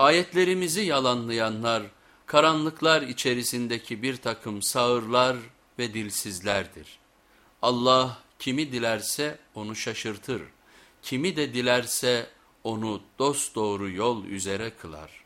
Ayetlerimizi yalanlayanlar, karanlıklar içerisindeki bir takım sağırlar ve dilsizlerdir. Allah kimi dilerse onu şaşırtır, kimi de dilerse onu dosdoğru yol üzere kılar.